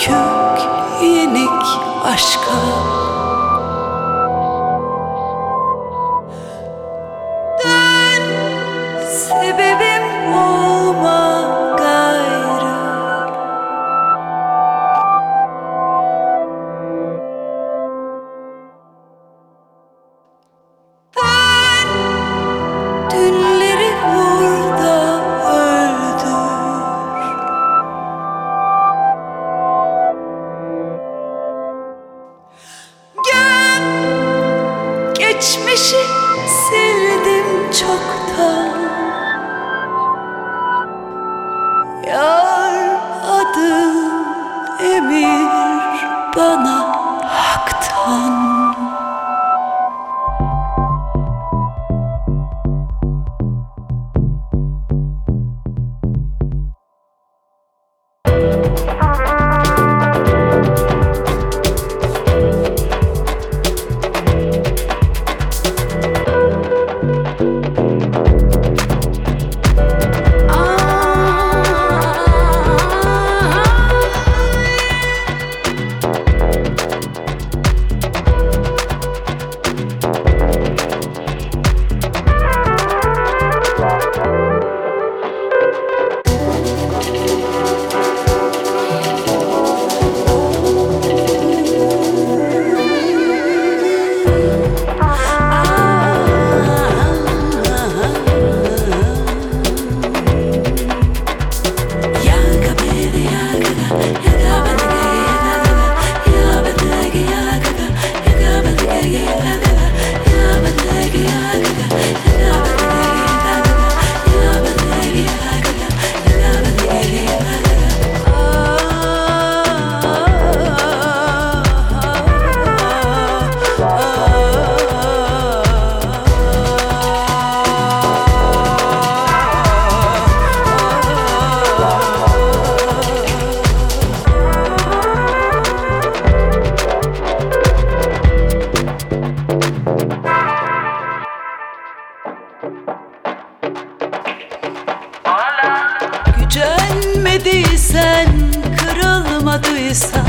kök yenik aşka. Geçmişi sildim çoktan. Yar adım emir bana Gücenmediysen, kırılmadıysan,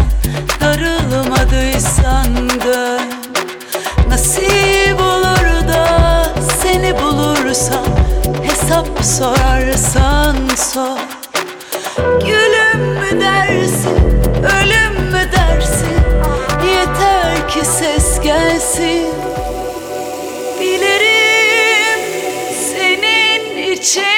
darılmadıysan dön Nasip olur da seni bulursam Hesap sorarsan sor. Gülüm mü dersin, ölüm mü dersin? Yeter ki ses gelsin. Bilirim senin için